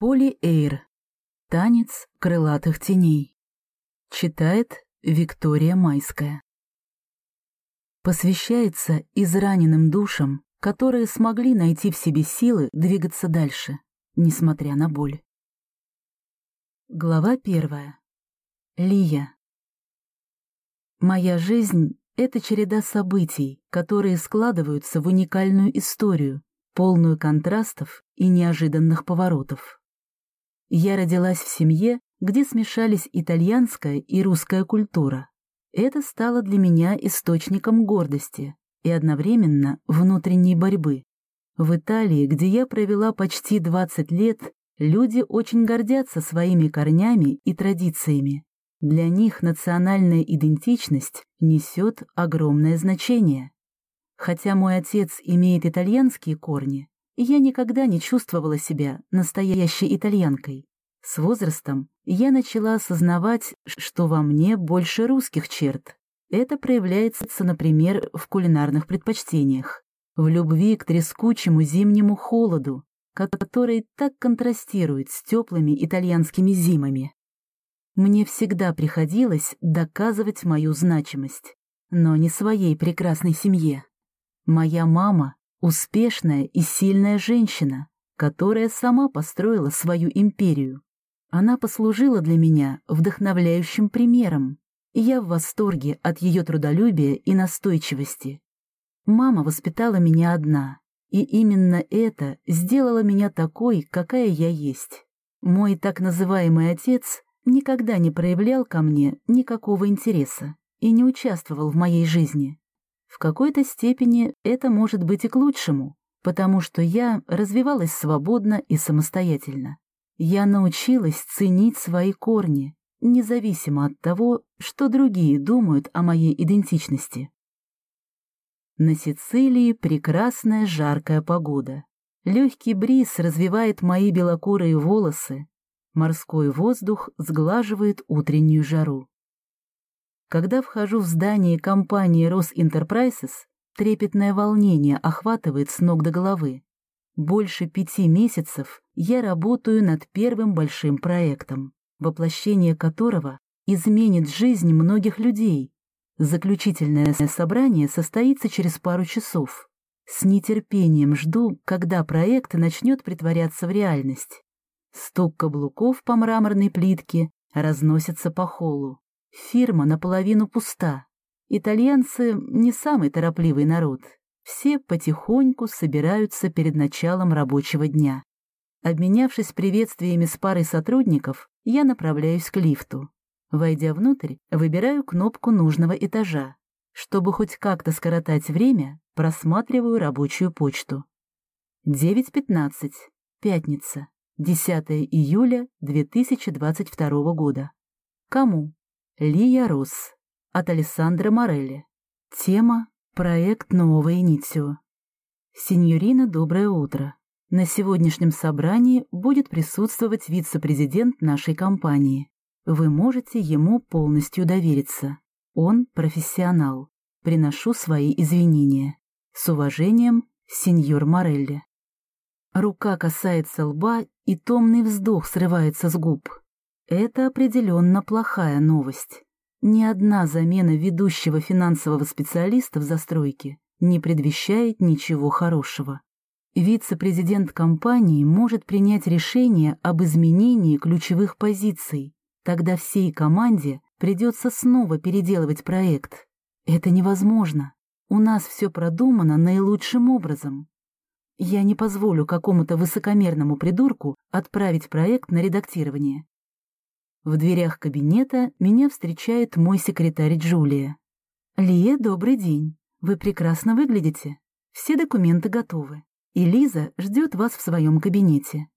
Поли Эйр. Танец крылатых теней. Читает Виктория Майская. Посвящается израненным душам, которые смогли найти в себе силы двигаться дальше, несмотря на боль. Глава первая. Лия. Моя жизнь — это череда событий, которые складываются в уникальную историю, полную контрастов и неожиданных поворотов. Я родилась в семье, где смешались итальянская и русская культура. Это стало для меня источником гордости и одновременно внутренней борьбы. В Италии, где я провела почти 20 лет, люди очень гордятся своими корнями и традициями. Для них национальная идентичность несет огромное значение. Хотя мой отец имеет итальянские корни, я никогда не чувствовала себя настоящей итальянкой. С возрастом я начала осознавать, что во мне больше русских черт. Это проявляется, например, в кулинарных предпочтениях, в любви к трескучему зимнему холоду, который так контрастирует с теплыми итальянскими зимами. Мне всегда приходилось доказывать мою значимость, но не своей прекрасной семье. Моя мама Успешная и сильная женщина, которая сама построила свою империю. Она послужила для меня вдохновляющим примером, и я в восторге от ее трудолюбия и настойчивости. Мама воспитала меня одна, и именно это сделало меня такой, какая я есть. Мой так называемый отец никогда не проявлял ко мне никакого интереса и не участвовал в моей жизни. В какой-то степени это может быть и к лучшему, потому что я развивалась свободно и самостоятельно. Я научилась ценить свои корни, независимо от того, что другие думают о моей идентичности. На Сицилии прекрасная жаркая погода. Легкий бриз развивает мои белокурые волосы, морской воздух сглаживает утреннюю жару. Когда вхожу в здание компании Росинтерпрайсес, трепетное волнение охватывает с ног до головы. Больше пяти месяцев я работаю над первым большим проектом, воплощение которого изменит жизнь многих людей. Заключительное собрание состоится через пару часов. С нетерпением жду, когда проект начнет притворяться в реальность. Стук каблуков по мраморной плитке разносится по холлу. Фирма наполовину пуста. Итальянцы не самый торопливый народ. Все потихоньку собираются перед началом рабочего дня. Обменявшись приветствиями с парой сотрудников, я направляюсь к лифту. Войдя внутрь, выбираю кнопку нужного этажа. Чтобы хоть как-то скоротать время, просматриваю рабочую почту. 9.15. Пятница. 10 июля 2022 года. Кому? Лия Рос от Алессандро Морелли. Тема «Проект Нового Иницио». Синьорина, доброе утро. На сегодняшнем собрании будет присутствовать вице-президент нашей компании. Вы можете ему полностью довериться. Он профессионал. Приношу свои извинения. С уважением, сеньор Морелли. Рука касается лба, и томный вздох срывается с губ. Это определенно плохая новость. Ни одна замена ведущего финансового специалиста в застройке не предвещает ничего хорошего. Вице-президент компании может принять решение об изменении ключевых позиций. Тогда всей команде придется снова переделывать проект. Это невозможно. У нас все продумано наилучшим образом. Я не позволю какому-то высокомерному придурку отправить проект на редактирование. В дверях кабинета меня встречает мой секретарь Джулия. «Лия, добрый день. Вы прекрасно выглядите. Все документы готовы. И Лиза ждет вас в своем кабинете».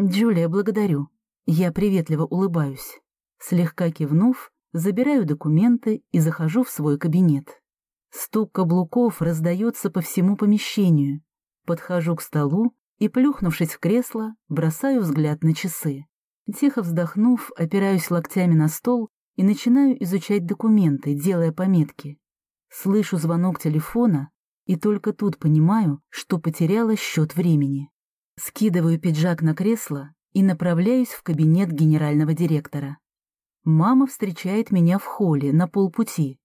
«Джулия, благодарю». Я приветливо улыбаюсь. Слегка кивнув, забираю документы и захожу в свой кабинет. Стук каблуков раздается по всему помещению. Подхожу к столу и, плюхнувшись в кресло, бросаю взгляд на часы. Тихо вздохнув, опираюсь локтями на стол и начинаю изучать документы, делая пометки. Слышу звонок телефона и только тут понимаю, что потеряла счет времени. Скидываю пиджак на кресло и направляюсь в кабинет генерального директора. Мама встречает меня в холле на полпути.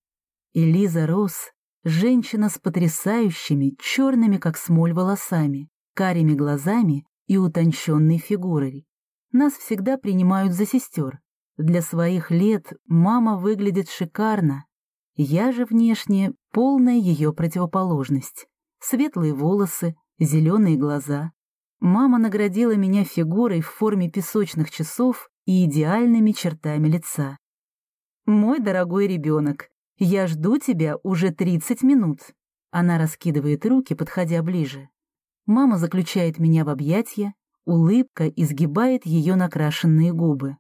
Элиза Росс — женщина с потрясающими, черными как смоль волосами, карими глазами и утонченной фигурой. Нас всегда принимают за сестер. Для своих лет мама выглядит шикарно. Я же внешне полная ее противоположность. Светлые волосы, зеленые глаза. Мама наградила меня фигурой в форме песочных часов и идеальными чертами лица. «Мой дорогой ребенок, я жду тебя уже 30 минут». Она раскидывает руки, подходя ближе. Мама заключает меня в объятья, улыбка изгибает ее накрашенные губы.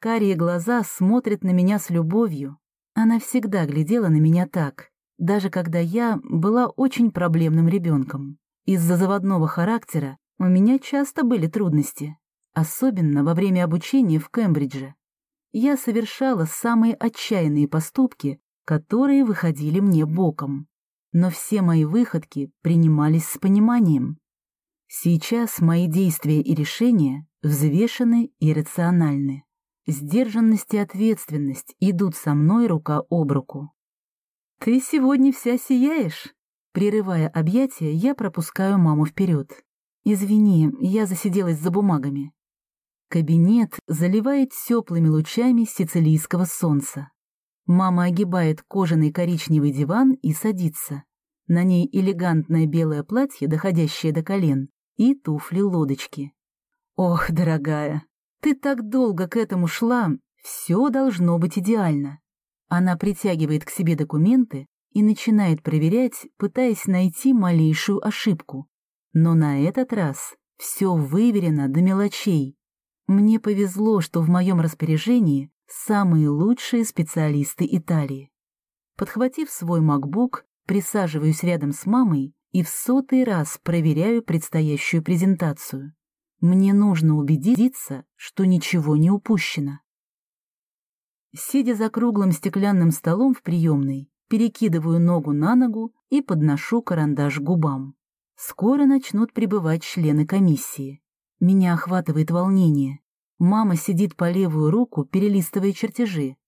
Карие глаза смотрят на меня с любовью. Она всегда глядела на меня так, даже когда я была очень проблемным ребенком. Из-за заводного характера у меня часто были трудности, особенно во время обучения в Кембридже. Я совершала самые отчаянные поступки, которые выходили мне боком. Но все мои выходки принимались с пониманием. Сейчас мои действия и решения взвешены и рациональны. Сдержанность и ответственность идут со мной рука об руку. «Ты сегодня вся сияешь?» Прерывая объятия, я пропускаю маму вперед. «Извини, я засиделась за бумагами». Кабинет заливает теплыми лучами сицилийского солнца. Мама огибает кожаный коричневый диван и садится. На ней элегантное белое платье, доходящее до колен, и туфли-лодочки. «Ох, дорогая, ты так долго к этому шла, все должно быть идеально». Она притягивает к себе документы и начинает проверять, пытаясь найти малейшую ошибку. Но на этот раз все выверено до мелочей. Мне повезло, что в моем распоряжении самые лучшие специалисты Италии. Подхватив свой MacBook, присаживаюсь рядом с мамой и в сотый раз проверяю предстоящую презентацию. Мне нужно убедиться, что ничего не упущено. Сидя за круглым стеклянным столом в приемной, перекидываю ногу на ногу и подношу карандаш к губам. Скоро начнут прибывать члены комиссии. Меня охватывает волнение. Мама сидит по левую руку, перелистывая чертежи.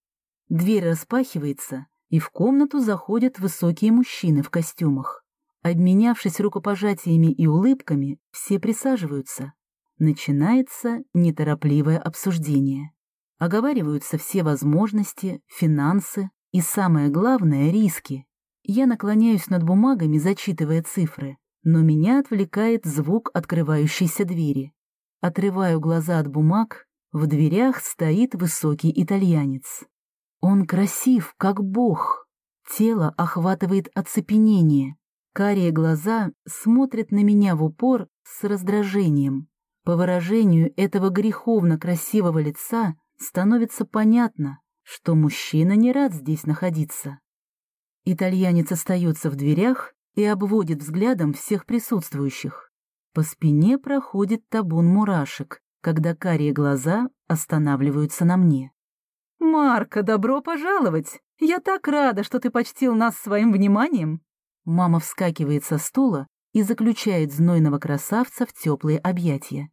Дверь распахивается, и в комнату заходят высокие мужчины в костюмах. Обменявшись рукопожатиями и улыбками, все присаживаются. Начинается неторопливое обсуждение. Оговариваются все возможности, финансы и, самое главное, риски. Я наклоняюсь над бумагами, зачитывая цифры, но меня отвлекает звук открывающейся двери. Отрываю глаза от бумаг, в дверях стоит высокий итальянец. Он красив, как бог. Тело охватывает оцепенение. Карие глаза смотрят на меня в упор с раздражением. По выражению этого греховно красивого лица становится понятно, что мужчина не рад здесь находиться. Итальянец остается в дверях и обводит взглядом всех присутствующих. По спине проходит табун мурашек, когда карие глаза останавливаются на мне. «Марка, добро пожаловать! Я так рада, что ты почтил нас своим вниманием!» Мама вскакивает со стула и заключает знойного красавца в теплые объятия.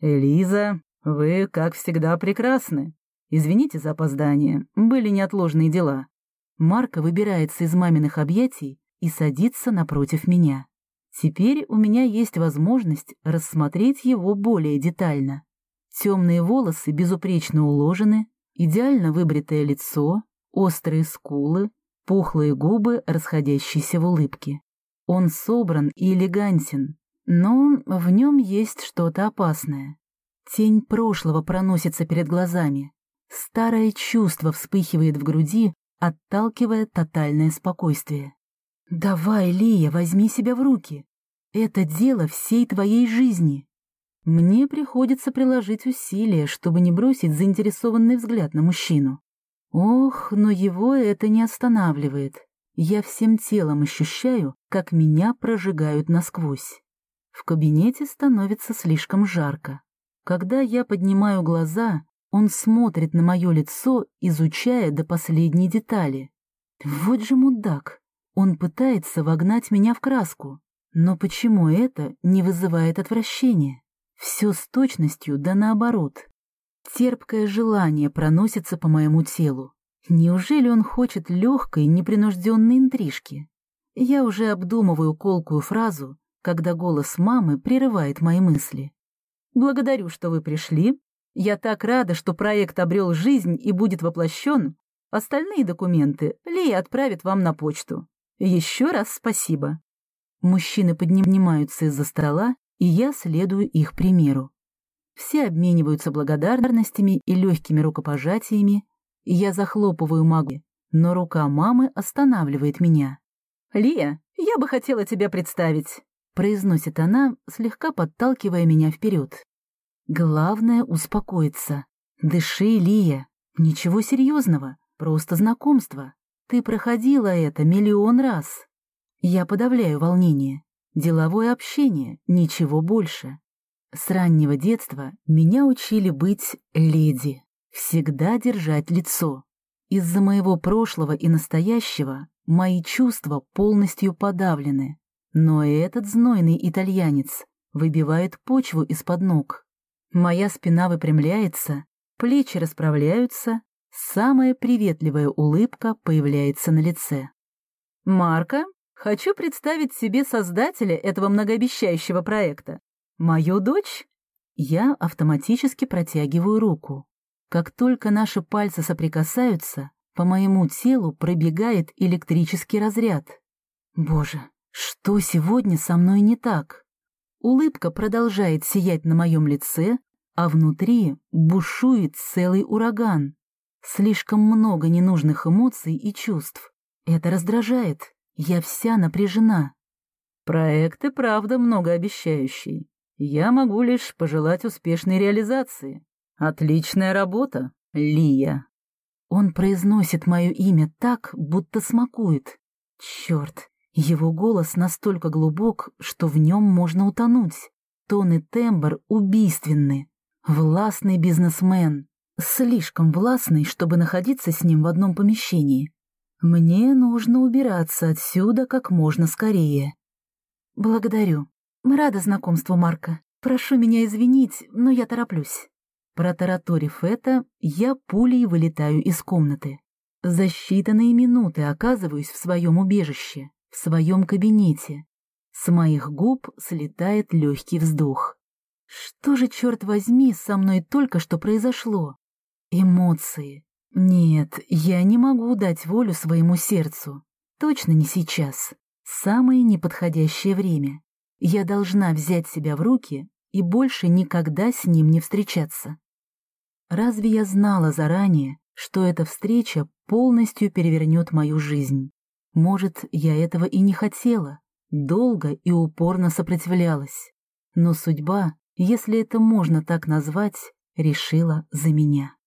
«Элиза, вы, как всегда, прекрасны. Извините за опоздание, были неотложные дела». Марка выбирается из маминых объятий и садится напротив меня. Теперь у меня есть возможность рассмотреть его более детально. Темные волосы безупречно уложены, идеально выбритое лицо, острые скулы, пухлые губы, расходящиеся в улыбке. Он собран и элегантен, но в нем есть что-то опасное. Тень прошлого проносится перед глазами. Старое чувство вспыхивает в груди, отталкивая тотальное спокойствие. «Давай, Лия, возьми себя в руки. Это дело всей твоей жизни. Мне приходится приложить усилия, чтобы не бросить заинтересованный взгляд на мужчину. Ох, но его это не останавливает. Я всем телом ощущаю, как меня прожигают насквозь. В кабинете становится слишком жарко. Когда я поднимаю глаза, он смотрит на мое лицо, изучая до последней детали. Вот же мудак. Он пытается вогнать меня в краску. Но почему это не вызывает отвращения? Все с точностью, да наоборот. Терпкое желание проносится по моему телу. Неужели он хочет легкой, непринужденной интрижки? Я уже обдумываю колкую фразу, когда голос мамы прерывает мои мысли. «Благодарю, что вы пришли. Я так рада, что проект обрел жизнь и будет воплощен. Остальные документы Лия отправит вам на почту. Еще раз спасибо». Мужчины поднимаются из-за стола, и я следую их примеру. Все обмениваются благодарностями и легкими рукопожатиями, я захлопываю магу, но рука мамы останавливает меня. «Лия, я бы хотела тебя представить», — произносит она, слегка подталкивая меня вперед. «Главное — успокоиться. Дыши, Лия. Ничего серьезного, просто знакомство. Ты проходила это миллион раз». Я подавляю волнение. Деловое общение, ничего больше. С раннего детства меня учили быть леди, всегда держать лицо. Из-за моего прошлого и настоящего мои чувства полностью подавлены. Но этот знойный итальянец выбивает почву из-под ног. Моя спина выпрямляется, плечи расправляются, самая приветливая улыбка появляется на лице. «Марка, хочу представить себе создателя этого многообещающего проекта. Мою дочь?» Я автоматически протягиваю руку. Как только наши пальцы соприкасаются, по моему телу пробегает электрический разряд. Боже, что сегодня со мной не так? Улыбка продолжает сиять на моем лице, а внутри бушует целый ураган. Слишком много ненужных эмоций и чувств. Это раздражает. Я вся напряжена. Проект и правда многообещающий. Я могу лишь пожелать успешной реализации. «Отличная работа, Лия!» Он произносит мое имя так, будто смакует. Черт, его голос настолько глубок, что в нем можно утонуть. Тон и тембр убийственны. Властный бизнесмен. Слишком властный, чтобы находиться с ним в одном помещении. Мне нужно убираться отсюда как можно скорее. Благодарю. Рада знакомству, Марка. Прошу меня извинить, но я тороплюсь. Протараторив это, я пулей вылетаю из комнаты. За считанные минуты оказываюсь в своем убежище, в своем кабинете. С моих губ слетает легкий вздох. Что же, черт возьми, со мной только что произошло? Эмоции. Нет, я не могу дать волю своему сердцу. Точно не сейчас. Самое неподходящее время. Я должна взять себя в руки и больше никогда с ним не встречаться. Разве я знала заранее, что эта встреча полностью перевернет мою жизнь? Может, я этого и не хотела, долго и упорно сопротивлялась. Но судьба, если это можно так назвать, решила за меня.